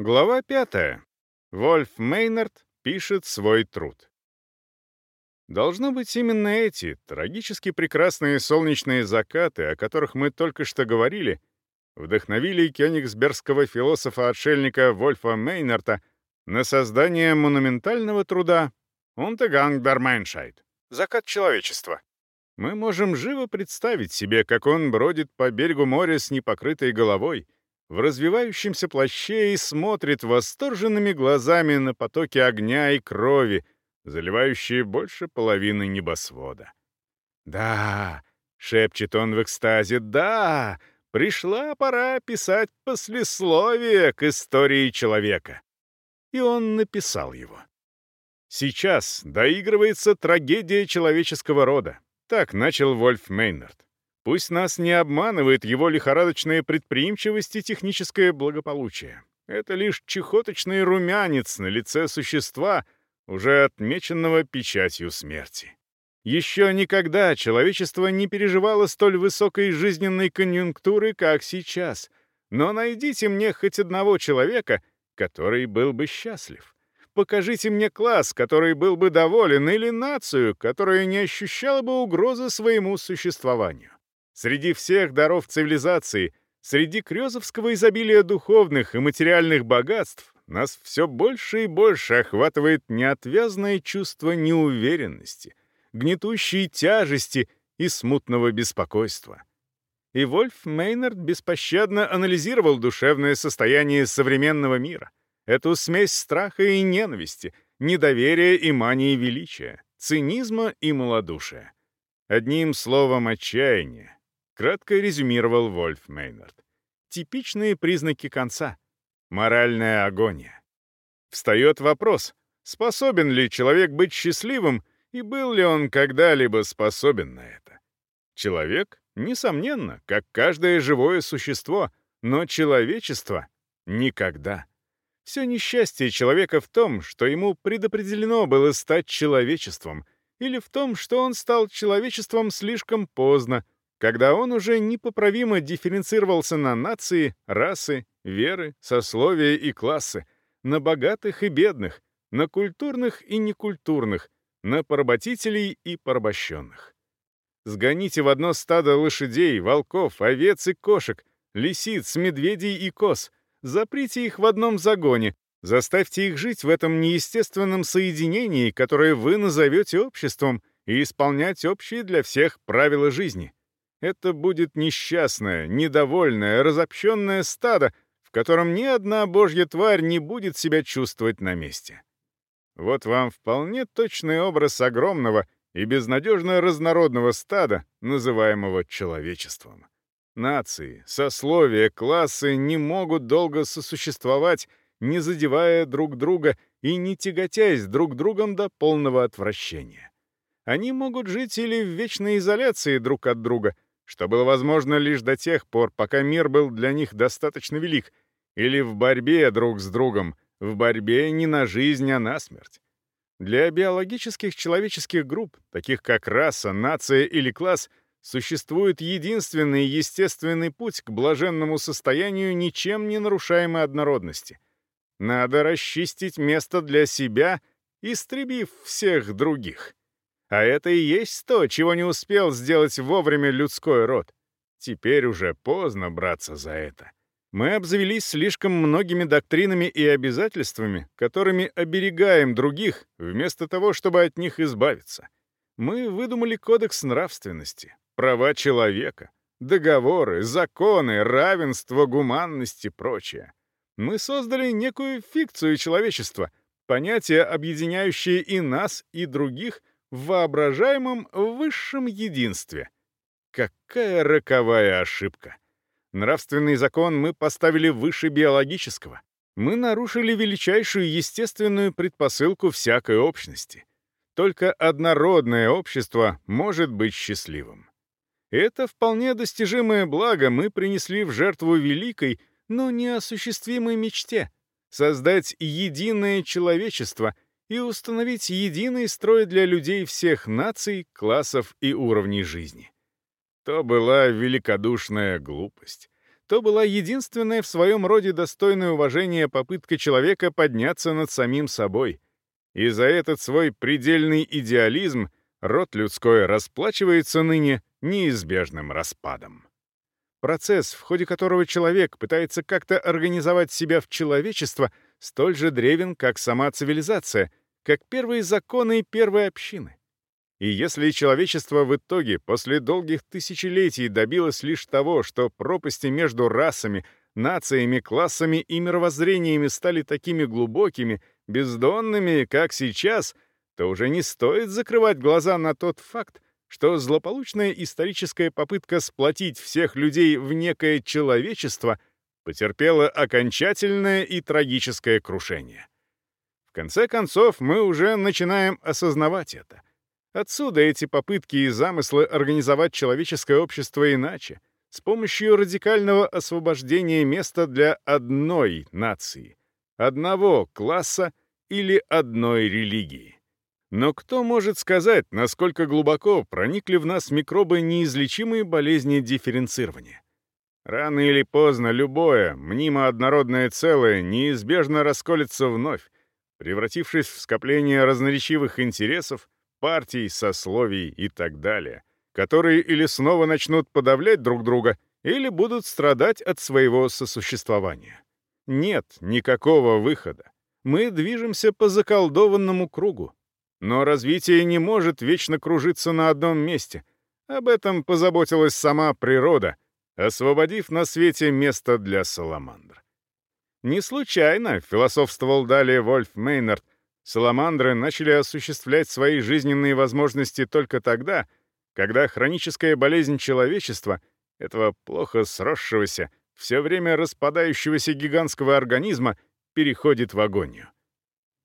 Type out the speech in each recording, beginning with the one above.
Глава пятая. Вольф Мейнард пишет свой труд. Должно быть, именно эти трагически прекрасные солнечные закаты, о которых мы только что говорили, вдохновили кёнигсбергского философа-отшельника Вольфа Мейнарта на создание монументального труда «Untergang der Menschheit» — «Закат человечества». Мы можем живо представить себе, как он бродит по берегу моря с непокрытой головой — в развивающемся плаще и смотрит восторженными глазами на потоки огня и крови, заливающие больше половины небосвода. «Да!» — шепчет он в экстазе. «Да! Пришла пора писать послесловие к истории человека!» И он написал его. Сейчас доигрывается трагедия человеческого рода. Так начал Вольф Мейнард. Пусть нас не обманывает его лихорадочная предприимчивость и техническое благополучие. Это лишь чехоточный румянец на лице существа, уже отмеченного печатью смерти. Еще никогда человечество не переживало столь высокой жизненной конъюнктуры, как сейчас. Но найдите мне хоть одного человека, который был бы счастлив. Покажите мне класс, который был бы доволен, или нацию, которая не ощущала бы угрозы своему существованию. Среди всех даров цивилизации, среди крёзовского изобилия духовных и материальных богатств, нас все больше и больше охватывает неотвязное чувство неуверенности, гнетущей тяжести и смутного беспокойства. И Вольф Мейнард беспощадно анализировал душевное состояние современного мира, эту смесь страха и ненависти, недоверия и мании величия, цинизма и малодушия. Одним словом, отчаяния, Кратко резюмировал Вольф Мейнард. Типичные признаки конца. Моральная агония. Встает вопрос, способен ли человек быть счастливым и был ли он когда-либо способен на это. Человек, несомненно, как каждое живое существо, но человечество — никогда. Все несчастье человека в том, что ему предопределено было стать человечеством, или в том, что он стал человечеством слишком поздно, когда он уже непоправимо дифференцировался на нации, расы, веры, сословия и классы, на богатых и бедных, на культурных и некультурных, на поработителей и порабощенных. Сгоните в одно стадо лошадей, волков, овец и кошек, лисиц, медведей и коз, заприте их в одном загоне, заставьте их жить в этом неестественном соединении, которое вы назовете обществом, и исполнять общие для всех правила жизни. Это будет несчастное, недовольное, разобщенное стадо, в котором ни одна божья тварь не будет себя чувствовать на месте. Вот вам вполне точный образ огромного и безнадежно разнородного стада, называемого человечеством. Нации, сословия, классы не могут долго сосуществовать, не задевая друг друга и не тяготясь друг другом до полного отвращения. Они могут жить или в вечной изоляции друг от друга — что было возможно лишь до тех пор, пока мир был для них достаточно велик, или в борьбе друг с другом, в борьбе не на жизнь, а на смерть. Для биологических человеческих групп, таких как раса, нация или класс, существует единственный естественный путь к блаженному состоянию ничем не нарушаемой однородности. Надо расчистить место для себя, истребив всех других. А это и есть то, чего не успел сделать вовремя людской род. Теперь уже поздно браться за это. Мы обзавелись слишком многими доктринами и обязательствами, которыми оберегаем других, вместо того, чтобы от них избавиться. Мы выдумали кодекс нравственности, права человека, договоры, законы, равенство, гуманность и прочее. Мы создали некую фикцию человечества, понятие, объединяющее и нас, и других в воображаемом высшем единстве. Какая роковая ошибка! Нравственный закон мы поставили выше биологического. Мы нарушили величайшую естественную предпосылку всякой общности. Только однородное общество может быть счастливым. Это вполне достижимое благо мы принесли в жертву великой, но неосуществимой мечте — создать единое человечество — и установить единый строй для людей всех наций, классов и уровней жизни. То была великодушная глупость. то была единственная в своем роде достойная уважения попытка человека подняться над самим собой. И за этот свой предельный идеализм род людской расплачивается ныне неизбежным распадом. Процесс, в ходе которого человек пытается как-то организовать себя в человечество, столь же древен, как сама цивилизация, как первые законы первой общины. И если человечество в итоге после долгих тысячелетий добилось лишь того, что пропасти между расами, нациями, классами и мировоззрениями стали такими глубокими, бездонными, как сейчас, то уже не стоит закрывать глаза на тот факт, что злополучная историческая попытка сплотить всех людей в некое человечество потерпела окончательное и трагическое крушение. Конце концов, мы уже начинаем осознавать это. Отсюда эти попытки и замыслы организовать человеческое общество иначе, с помощью радикального освобождения места для одной нации, одного класса или одной религии. Но кто может сказать, насколько глубоко проникли в нас микробы неизлечимые болезни дифференцирования? Рано или поздно любое, мнимо однородное целое неизбежно расколется вновь, превратившись в скопление разноречивых интересов, партий, сословий и так далее, которые или снова начнут подавлять друг друга, или будут страдать от своего сосуществования. Нет никакого выхода. Мы движемся по заколдованному кругу. Но развитие не может вечно кружиться на одном месте. Об этом позаботилась сама природа, освободив на свете место для саламандр. Не случайно, философствовал далее Вольф Мейнард, Саламандры начали осуществлять свои жизненные возможности только тогда, когда хроническая болезнь человечества, этого плохо сросшегося, все время распадающегося гигантского организма, переходит в агонию.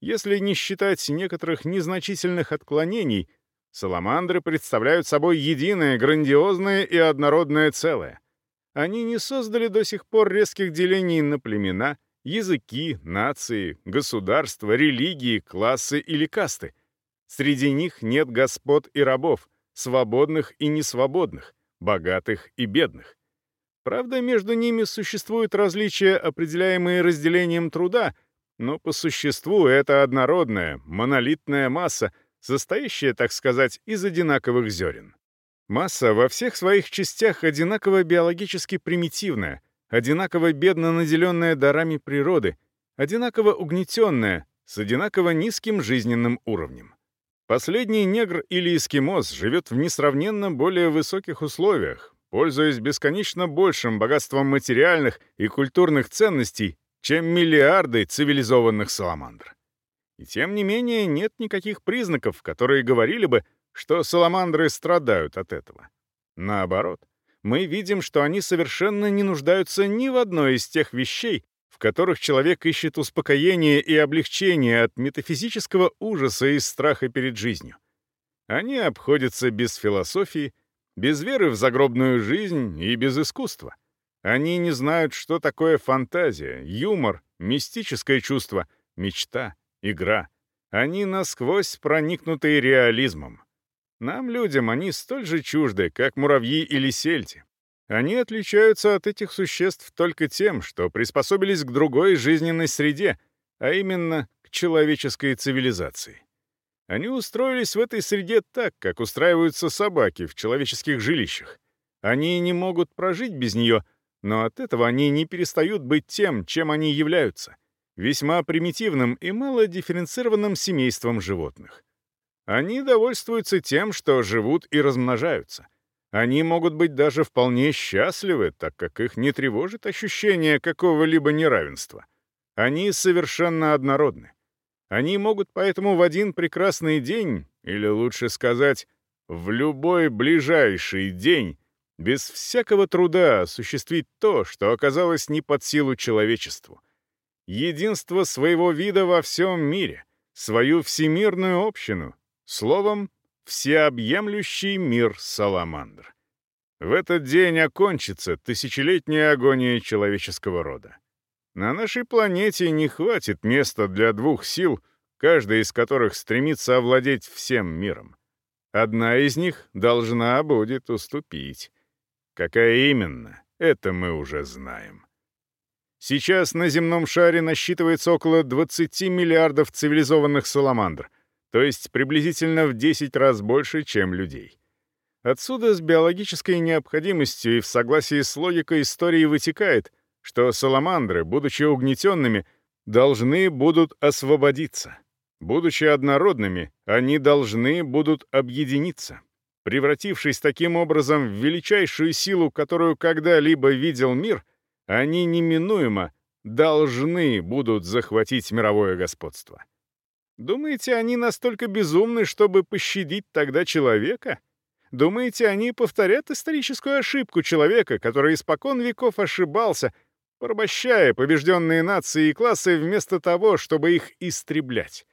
Если не считать некоторых незначительных отклонений, саламандры представляют собой единое, грандиозное и однородное целое. Они не создали до сих пор резких делений на племена, языки, нации, государства, религии, классы или касты. Среди них нет господ и рабов, свободных и несвободных, богатых и бедных. Правда, между ними существуют различия, определяемые разделением труда, но по существу это однородная, монолитная масса, состоящая, так сказать, из одинаковых зерен. Масса во всех своих частях одинаково биологически примитивная — одинаково бедно наделенная дарами природы, одинаково угнетенная, с одинаково низким жизненным уровнем. Последний негр или эскимос живет в несравненно более высоких условиях, пользуясь бесконечно большим богатством материальных и культурных ценностей, чем миллиарды цивилизованных саламандр. И тем не менее нет никаких признаков, которые говорили бы, что саламандры страдают от этого. Наоборот — мы видим, что они совершенно не нуждаются ни в одной из тех вещей, в которых человек ищет успокоение и облегчение от метафизического ужаса и страха перед жизнью. Они обходятся без философии, без веры в загробную жизнь и без искусства. Они не знают, что такое фантазия, юмор, мистическое чувство, мечта, игра. Они насквозь проникнуты реализмом. Нам, людям, они столь же чужды, как муравьи или сельди. Они отличаются от этих существ только тем, что приспособились к другой жизненной среде, а именно к человеческой цивилизации. Они устроились в этой среде так, как устраиваются собаки в человеческих жилищах. Они не могут прожить без нее, но от этого они не перестают быть тем, чем они являются — весьма примитивным и мало дифференцированным семейством животных. Они довольствуются тем, что живут и размножаются. Они могут быть даже вполне счастливы, так как их не тревожит ощущение какого-либо неравенства. Они совершенно однородны. Они могут поэтому в один прекрасный день, или лучше сказать, в любой ближайший день, без всякого труда осуществить то, что оказалось не под силу человечеству. Единство своего вида во всем мире, свою всемирную общину, Словом, всеобъемлющий мир Саламандр. В этот день окончится тысячелетняя агония человеческого рода. На нашей планете не хватит места для двух сил, каждая из которых стремится овладеть всем миром. Одна из них должна будет уступить. Какая именно, это мы уже знаем. Сейчас на земном шаре насчитывается около 20 миллиардов цивилизованных саламандр, то есть приблизительно в 10 раз больше, чем людей. Отсюда с биологической необходимостью и в согласии с логикой истории вытекает, что саламандры, будучи угнетенными, должны будут освободиться. Будучи однородными, они должны будут объединиться. Превратившись таким образом в величайшую силу, которую когда-либо видел мир, они неминуемо должны будут захватить мировое господство. Думаете, они настолько безумны, чтобы пощадить тогда человека? Думаете, они повторят историческую ошибку человека, который испокон веков ошибался, порабощая побежденные нации и классы вместо того, чтобы их истреблять?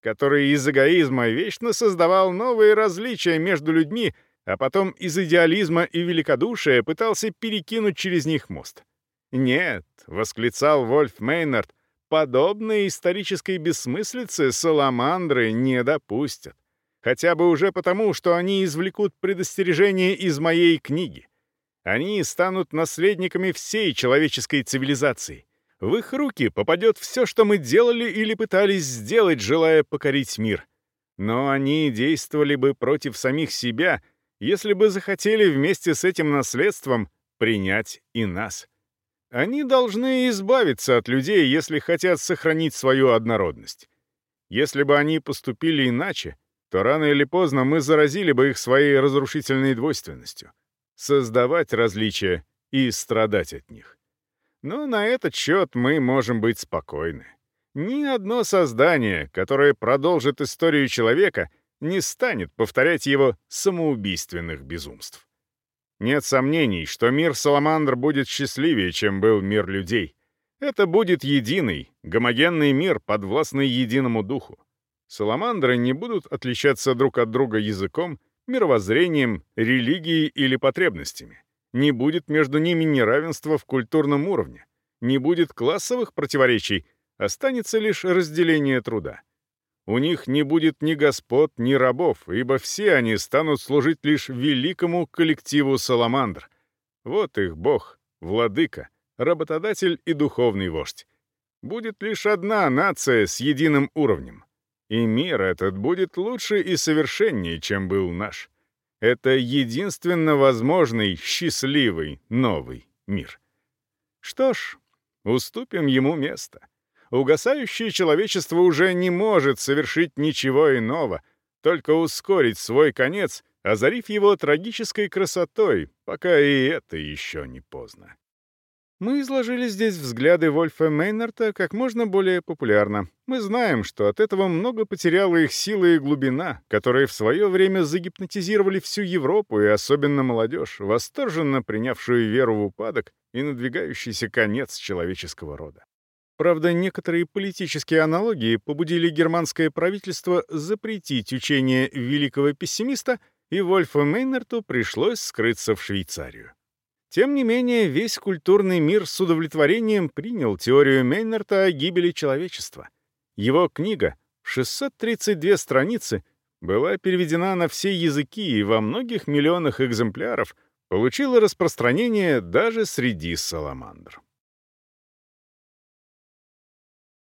Который из эгоизма вечно создавал новые различия между людьми, а потом из идеализма и великодушия пытался перекинуть через них мост. «Нет», — восклицал Вольф Мейнард, — «подобной исторической бессмыслицы саламандры не допустят. Хотя бы уже потому, что они извлекут предостережение из моей книги. Они станут наследниками всей человеческой цивилизации. В их руки попадет все, что мы делали или пытались сделать, желая покорить мир. Но они действовали бы против самих себя, если бы захотели вместе с этим наследством принять и нас. Они должны избавиться от людей, если хотят сохранить свою однородность. Если бы они поступили иначе, то рано или поздно мы заразили бы их своей разрушительной двойственностью. Создавать различия и страдать от них. Но на этот счет мы можем быть спокойны. Ни одно создание, которое продолжит историю человека, не станет повторять его самоубийственных безумств. Нет сомнений, что мир Саламандр будет счастливее, чем был мир людей. Это будет единый, гомогенный мир, подвластный единому духу. Саламандры не будут отличаться друг от друга языком, мировоззрением, религией или потребностями. Не будет между ними неравенства в культурном уровне. Не будет классовых противоречий, останется лишь разделение труда. У них не будет ни господ, ни рабов, ибо все они станут служить лишь великому коллективу Саламандр. Вот их бог, владыка, работодатель и духовный вождь. Будет лишь одна нация с единым уровнем. И мир этот будет лучше и совершеннее, чем был наш. Это единственно возможный, счастливый, новый мир. Что ж, уступим ему место. Угасающее человечество уже не может совершить ничего иного, только ускорить свой конец, озарив его трагической красотой, пока и это еще не поздно. Мы изложили здесь взгляды Вольфа Мейнарта как можно более популярно. Мы знаем, что от этого много потеряла их сила и глубина, которые в свое время загипнотизировали всю Европу и особенно молодежь, восторженно принявшую веру в упадок и надвигающийся конец человеческого рода. Правда, некоторые политические аналогии побудили германское правительство запретить учение великого пессимиста, и Вольфу Мейнарту пришлось скрыться в Швейцарию. Тем не менее, весь культурный мир с удовлетворением принял теорию Мейнарта о гибели человечества. Его книга, 632 страницы, была переведена на все языки и во многих миллионах экземпляров получила распространение даже среди саламандр.